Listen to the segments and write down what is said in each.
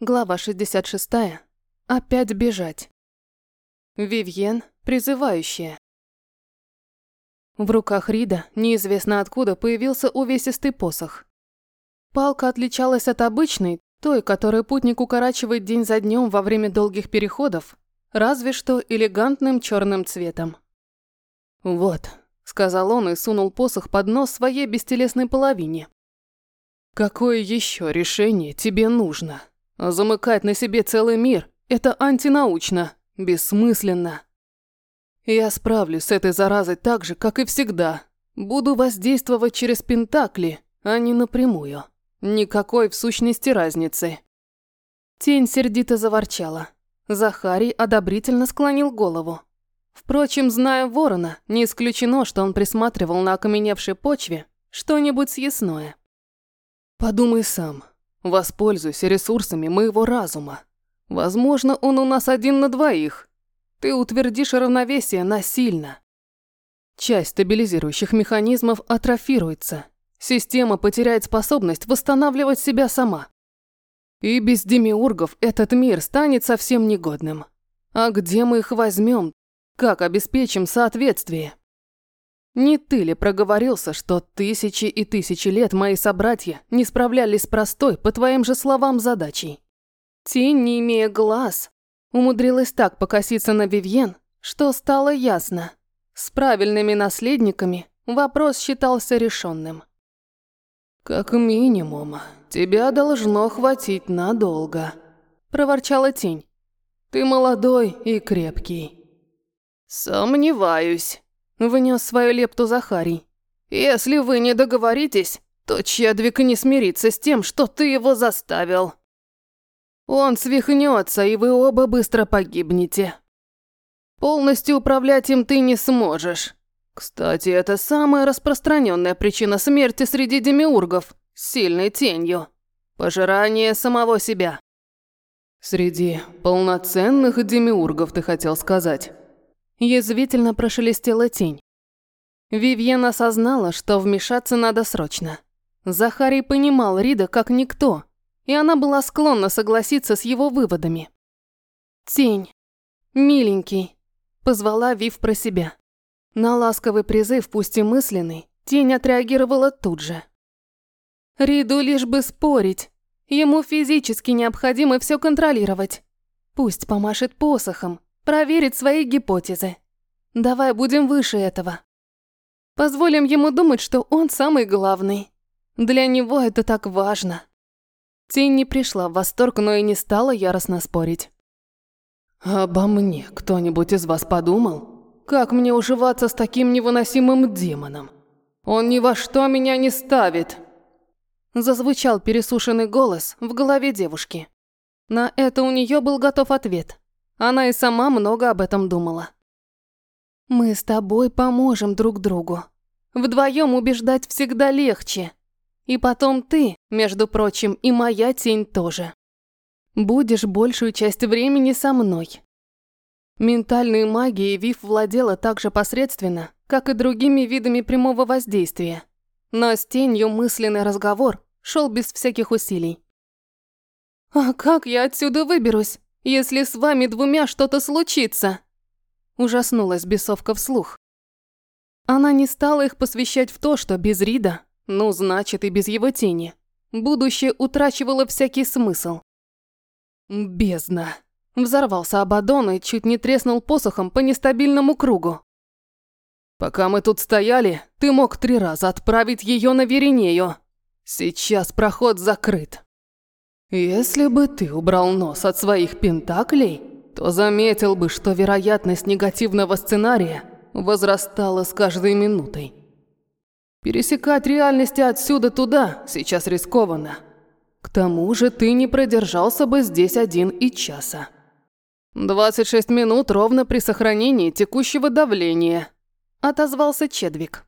Глава 66. Опять бежать. Вивьен, призывающая. В руках Рида неизвестно откуда появился увесистый посох. Палка отличалась от обычной, той, которой путник укорачивает день за днем во время долгих переходов, разве что элегантным черным цветом. «Вот», — сказал он и сунул посох под нос своей бестелесной половине. «Какое еще решение тебе нужно?» Замыкать на себе целый мир – это антинаучно, бессмысленно. Я справлюсь с этой заразой так же, как и всегда. Буду воздействовать через пентакли, а не напрямую. Никакой в сущности разницы. Тень сердито заворчала. Захарий одобрительно склонил голову. Впрочем, зная ворона, не исключено, что он присматривал на окаменевшей почве что-нибудь съестное. «Подумай сам», Воспользуйся ресурсами моего разума. Возможно, он у нас один на двоих. Ты утвердишь равновесие насильно. Часть стабилизирующих механизмов атрофируется. Система потеряет способность восстанавливать себя сама. И без демиургов этот мир станет совсем негодным. А где мы их возьмем? Как обеспечим соответствие? Не ты ли проговорился, что тысячи и тысячи лет мои собратья не справлялись с простой, по твоим же словам, задачей? Тень, не имея глаз, умудрилась так покоситься на Вивьен, что стало ясно. С правильными наследниками вопрос считался решенным. «Как минимум, тебя должно хватить надолго», – проворчала тень. «Ты молодой и крепкий». «Сомневаюсь», Внес свою лепту Захарий. «Если вы не договоритесь, то Чедвик не смирится с тем, что ты его заставил. Он свихнется, и вы оба быстро погибнете. Полностью управлять им ты не сможешь. Кстати, это самая распространенная причина смерти среди демиургов сильной тенью. Пожирание самого себя. Среди полноценных демиургов, ты хотел сказать. Язвительно прошелестела тень. Вивьен осознала, что вмешаться надо срочно. Захарий понимал Рида как никто, и она была склонна согласиться с его выводами. «Тень, миленький», – позвала Вив про себя. На ласковый призыв, пусть и мысленный, тень отреагировала тут же. Риду лишь бы спорить. Ему физически необходимо все контролировать. Пусть помашет посохом, проверить свои гипотезы. Давай будем выше этого. Позволим ему думать, что он самый главный. Для него это так важно. Тень не пришла в восторг, но и не стала яростно спорить. «Обо мне кто-нибудь из вас подумал? Как мне уживаться с таким невыносимым демоном? Он ни во что меня не ставит!» Зазвучал пересушенный голос в голове девушки. На это у нее был готов ответ. Она и сама много об этом думала. «Мы с тобой поможем друг другу. Вдвоем убеждать всегда легче. И потом ты, между прочим, и моя тень тоже. Будешь большую часть времени со мной». Ментальной магией Вив владела так же посредственно, как и другими видами прямого воздействия. Но с тенью мысленный разговор шел без всяких усилий. «А как я отсюда выберусь?» Если с вами двумя что-то случится?» Ужаснулась бесовка вслух. Она не стала их посвящать в то, что без Рида, ну, значит, и без его тени, будущее утрачивало всякий смысл. «Бездна!» Взорвался Абадон и чуть не треснул посохом по нестабильному кругу. «Пока мы тут стояли, ты мог три раза отправить ее на Веринею. Сейчас проход закрыт». Если бы ты убрал нос от своих пентаклей, то заметил бы, что вероятность негативного сценария возрастала с каждой минутой. Пересекать реальности отсюда туда сейчас рискованно. К тому же ты не продержался бы здесь один и часа. 26 минут ровно при сохранении текущего давления, отозвался Чедвик.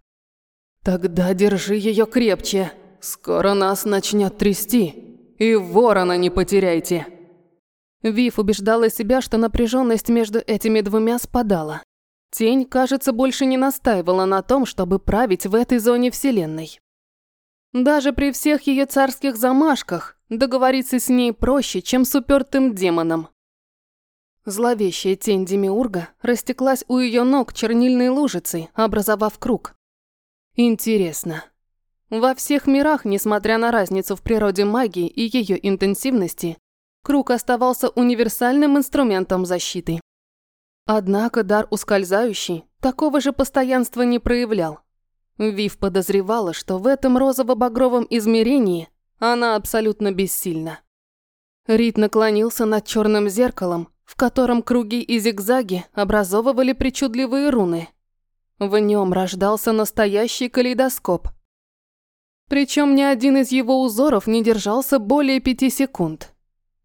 Тогда держи ее крепче. Скоро нас начнет трясти. И ворона не потеряйте!» Вив убеждала себя, что напряженность между этими двумя спадала. Тень, кажется, больше не настаивала на том, чтобы править в этой зоне Вселенной. Даже при всех ее царских замашках договориться с ней проще, чем с упертым демоном. Зловещая тень Демиурга растеклась у ее ног чернильной лужицей, образовав круг. Интересно. Во всех мирах, несмотря на разницу в природе магии и ее интенсивности, круг оставался универсальным инструментом защиты. Однако дар ускользающий такого же постоянства не проявлял. Вив подозревала, что в этом розово-багровом измерении она абсолютно бессильна. Рид наклонился над черным зеркалом, в котором круги и зигзаги образовывали причудливые руны. В нем рождался настоящий калейдоскоп. Причем ни один из его узоров не держался более пяти секунд.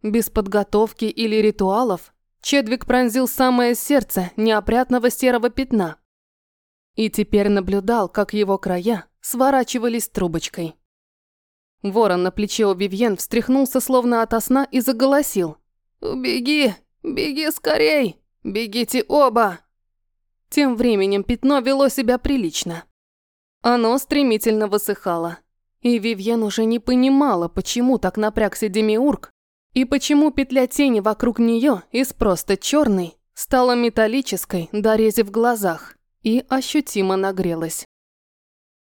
Без подготовки или ритуалов Чедвик пронзил самое сердце неопрятного серого пятна. И теперь наблюдал, как его края сворачивались трубочкой. Ворон на плече у Вивьен встряхнулся словно ото сна и заголосил. «Беги! Беги скорей! Бегите оба!» Тем временем пятно вело себя прилично. Оно стремительно высыхало. И Вивьен уже не понимала, почему так напрягся Демиург и почему петля тени вокруг нее из просто черной стала металлической, дорезив в глазах, и ощутимо нагрелась.